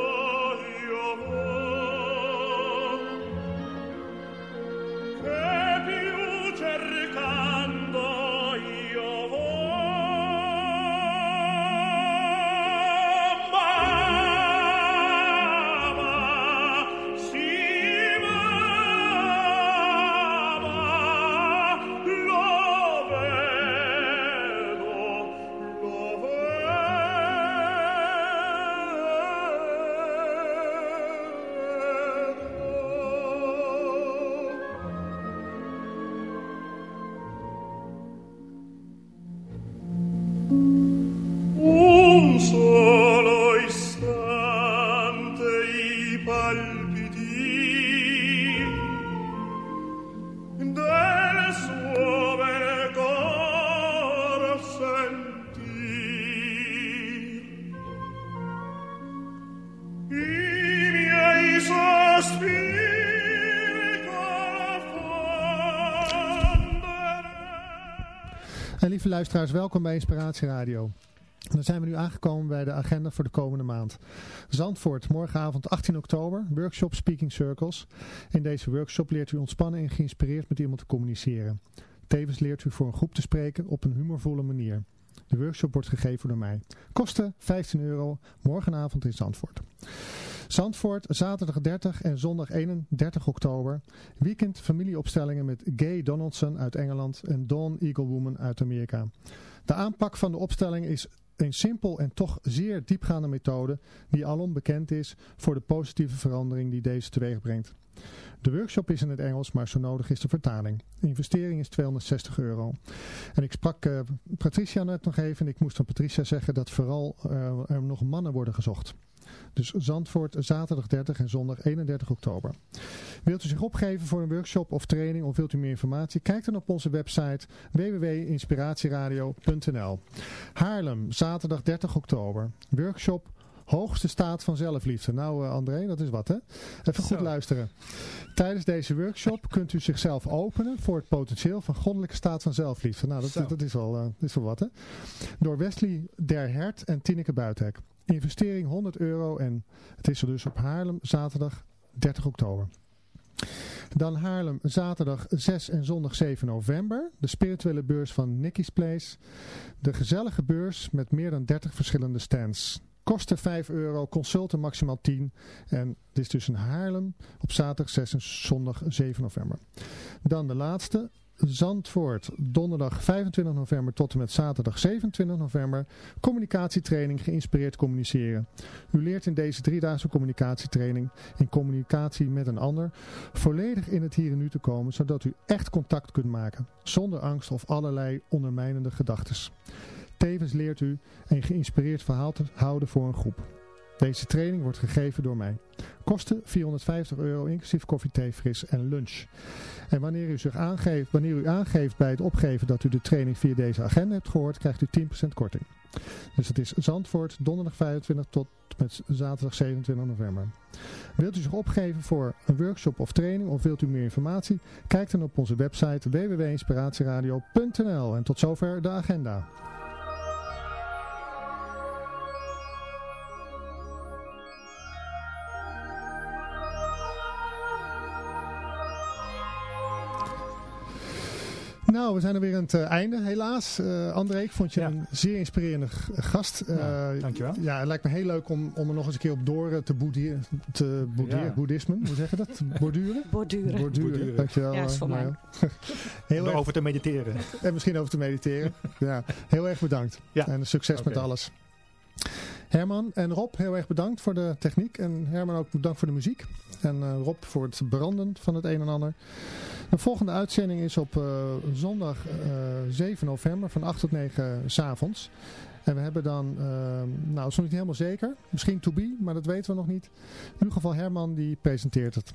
luisteraars, welkom bij Inspiratie Radio. Dan zijn we nu aangekomen bij de agenda voor de komende maand. Zandvoort, morgenavond 18 oktober, workshop Speaking Circles. In deze workshop leert u ontspannen en geïnspireerd met iemand te communiceren. Tevens leert u voor een groep te spreken op een humorvolle manier. De workshop wordt gegeven door mij. Kosten 15 euro, morgenavond in Zandvoort. Zandvoort, zaterdag 30 en zondag 31 oktober. Weekend familieopstellingen met Gay Donaldson uit Engeland en Dawn Eaglewoman uit Amerika. De aanpak van de opstelling is een simpel en toch zeer diepgaande methode die alom bekend is voor de positieve verandering die deze teweeg brengt. De workshop is in het Engels, maar zo nodig is de vertaling. Investering is 260 euro. En ik sprak eh, Patricia net nog even en ik moest van Patricia zeggen dat vooral eh, er nog mannen worden gezocht. Dus Zandvoort zaterdag 30 en zondag 31 oktober. Wilt u zich opgeven voor een workshop of training of wilt u meer informatie? Kijk dan op onze website www.inspiratieradio.nl Haarlem, zaterdag 30 oktober. Workshop Hoogste staat van zelfliefde. Nou uh, André, dat is wat hè? Even goed Zo. luisteren. Tijdens deze workshop kunt u zichzelf openen voor het potentieel van goddelijke staat van zelfliefde. Nou, dat, dat, is, wel, uh, dat is wel wat hè? Door Wesley Der Hert en Tineke Buitenhek. Investering 100 euro en het is er dus op Haarlem zaterdag 30 oktober. Dan Haarlem zaterdag 6 en zondag 7 november. De spirituele beurs van Nicky's Place. De gezellige beurs met meer dan 30 verschillende stands. Kosten 5 euro, consulten maximaal 10. En het is dus in Haarlem op zaterdag 6 en zondag 7 november. Dan de laatste. Zandvoort, donderdag 25 november tot en met zaterdag 27 november. Communicatietraining geïnspireerd communiceren. U leert in deze driedaagse communicatietraining in communicatie met een ander volledig in het hier en nu te komen, zodat u echt contact kunt maken, zonder angst of allerlei ondermijnende gedachten. Tevens leert u een geïnspireerd verhaal te houden voor een groep. Deze training wordt gegeven door mij. Kosten 450 euro inclusief koffie, thee, fris en lunch. En wanneer u, zich aangeeft, wanneer u aangeeft bij het opgeven dat u de training via deze agenda hebt gehoord, krijgt u 10% korting. Dus het is Zandvoort, donderdag 25 tot met zaterdag 27 november. Wilt u zich opgeven voor een workshop of training of wilt u meer informatie? Kijk dan op onze website www.inspiratieradio.nl En tot zover de agenda. Nou, we zijn er weer aan het eh, einde, helaas. Eh André, ik vond je Ja. een zeer inspirerende g- gast. Eh, Nou, dankjewel. Ja, het lijkt me heel leuk om, om er nog eens een keer op door eh, te, boedieren, te boedieren, Ja. boeddhismen. Hoe zeg je dat? Borduren? Borduren. Borduren, Borduren. dankjewel. Ja, is eh, voor. Om heel erg, erover te mediteren. en misschien over te mediteren. ja, heel erg bedankt. Ja. En succes met alles. Herman en Rob, heel erg bedankt voor de techniek. En Herman ook bedankt voor de muziek. En eh, Rob voor het branden van het een en ander. De volgende uitzending is op eh, zondag eh, 7 november van 8 tot 9 s avonds. En we hebben dan, eh, nou is nog niet helemaal zeker, misschien to be, maar dat weten we nog niet. In ieder geval Herman die presenteert het.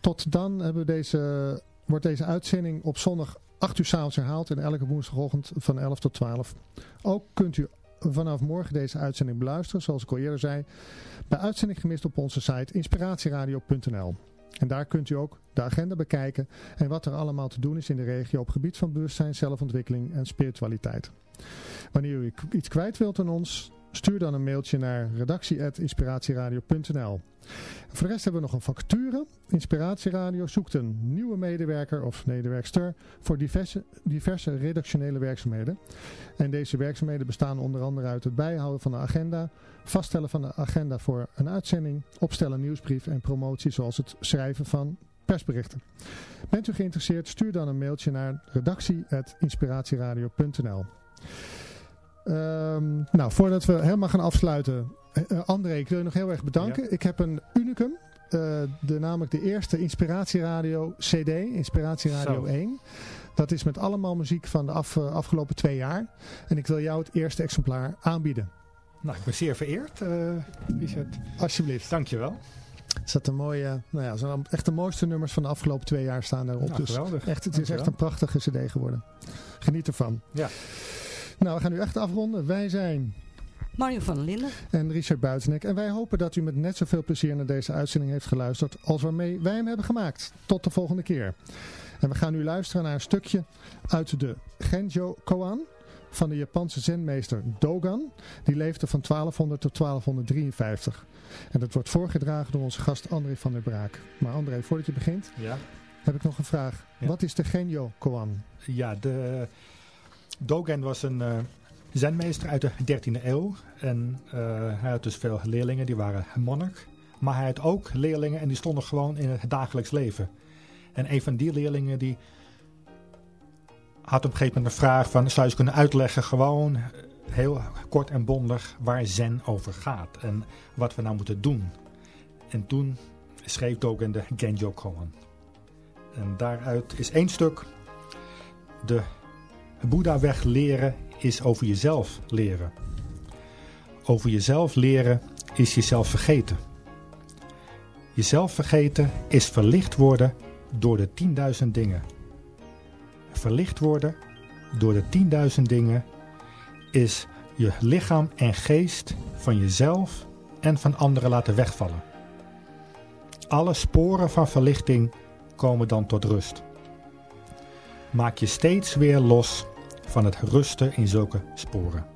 Tot dan hebben we deze, wordt deze uitzending op zondag 8 uur s'avonds herhaald en elke woensdagochtend van 11 tot 12. Ook kunt u vanaf morgen deze uitzending beluisteren, zoals ik al eerder zei, bij uitzending gemist op onze site inspiratieradio.nl. En daar kunt u ook de agenda bekijken en wat er allemaal te doen is in de regio op gebied van bewustzijn, zelfontwikkeling en spiritualiteit. Wanneer u iets kwijt wilt aan ons, stuur dan een mailtje naar redactie.inspiratieradio.nl. Voor de rest hebben we nog een vacature. Inspiratieradio zoekt een nieuwe medewerker of medewerkster voor diverse, diverse redactionele werkzaamheden. En deze werkzaamheden bestaan onder andere uit het bijhouden van de agenda, vaststellen van de agenda voor een uitzending, opstellen nieuwsbrief en promotie zoals het schrijven van persberichten. Bent u geïnteresseerd, stuur dan een mailtje naar redactie.inspiratieradio.nl Ehm, Nou, voordat we helemaal gaan afsluiten, eh, eh, André, ik wil je nog heel erg bedanken. Ik heb een unicum, eh, de, namelijk de eerste Inspiratieradio CD, Inspiratieradio Zo. 1. Dat is met allemaal muziek van de af, afgelopen twee jaar. En ik wil jou het eerste exemplaar aanbieden. Nou, ik ben zeer vereerd, Richard. Alsjeblieft. Dankjewel. Er zat een mooie, nou ja, zijn echt de mooiste nummers van de afgelopen twee jaar staan daarop. Nou, dus geweldig. echt, het is echt een prachtige cd geworden. Geniet ervan. Ja. Nou, we gaan nu echt afronden. Wij zijn Mario van der Linden. en Richard Buitenek. En wij hopen dat u met net zoveel plezier naar deze uitzending heeft geluisterd als waarmee wij hem hebben gemaakt. Tot de volgende keer. En we gaan nu luisteren naar een stukje uit de Genjo Koan van de Japanse zenmeester Dogan. Die leefde van 1200 tot 1253. En dat wordt voorgedragen door onze gast André van der Braak. Maar André, voordat je begint, Ja. heb ik nog een vraag. Ja. Wat is de Genjo Koan? Ja, de Dogen was een eh, zenmeester uit de 13e eeuw. En eh, hij had dus veel leerlingen, die waren monnik. Maar hij had ook leerlingen en die stonden gewoon in het dagelijks leven. En een van die leerlingen die had op een gegeven moment een vraag van... zou je kunnen uitleggen gewoon heel kort en bondig waar zen over gaat. En wat we nou moeten doen. En toen schreef Dogen de Genjo Koan. En daaruit is één stuk... De Boeddha-weg leren is over jezelf leren. Over jezelf leren is jezelf vergeten. Jezelf vergeten is verlicht worden door de 10.000 dingen. Verlicht worden door de 10.000 dingen is je lichaam en geest van jezelf en van anderen laten wegvallen. Alle sporen van verlichting komen dan tot rust. Maak je steeds weer los van het rusten in zulke sporen.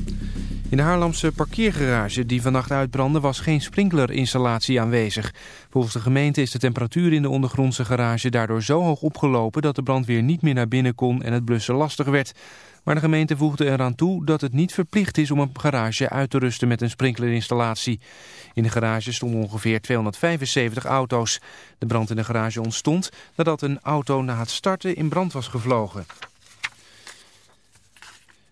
In de Haarlamse parkeergarage die vannacht uitbrandde was geen sprinklerinstallatie aanwezig. Volgens de gemeente is de temperatuur in de ondergrondse garage daardoor zo hoog opgelopen dat de brandweer niet meer naar binnen kon en het blussen lastig werd. Maar de gemeente voegde eraan toe dat het niet verplicht is om een garage uit te rusten met een sprinklerinstallatie. In de garage stonden ongeveer 275 auto's. De brand in de garage ontstond nadat een auto na het starten in brand was gevlogen.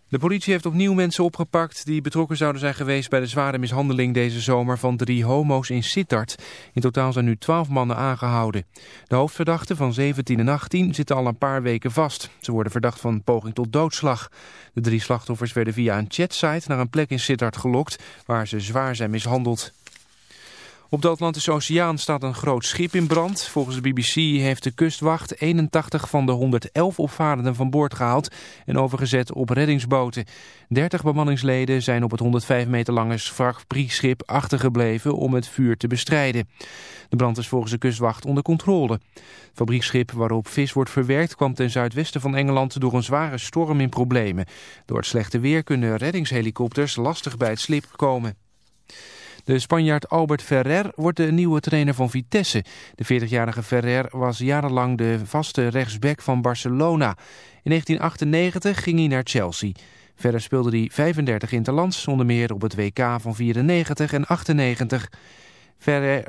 De politie heeft opnieuw mensen opgepakt die betrokken zouden zijn geweest bij de zware mishandeling deze zomer van drie homo's in Sittard. In totaal zijn nu twaalf mannen aangehouden. De hoofdverdachten van 17 en 18 zitten al een paar weken vast. Ze worden verdacht van poging tot doodslag. De drie slachtoffers werden via een chatsite naar een plek in Sittard gelokt waar ze zwaar zijn mishandeld. Op de Atlantische Oceaan staat een groot schip in brand. Volgens de BBC heeft de kustwacht 81 van de 111 opvarenden van boord gehaald en overgezet op reddingsboten. 30 bemanningsleden zijn op het 105 meter lange vrachtschip achtergebleven om het vuur te bestrijden. De brand is volgens de kustwacht onder controle. Het fabrieksschip waarop vis wordt verwerkt kwam ten zuidwesten van Engeland door een zware storm in problemen. Door het slechte weer kunnen reddingshelikopters lastig bij het slip komen. De Spanjaard Albert Ferrer wordt de nieuwe trainer van Vitesse. De 40-jarige Ferrer was jarenlang de vaste rechtsback van Barcelona. In 1998 ging hij naar Chelsea. Verder speelde hij 35 interlands, onder meer op het WK van 94 en 98. Ferrer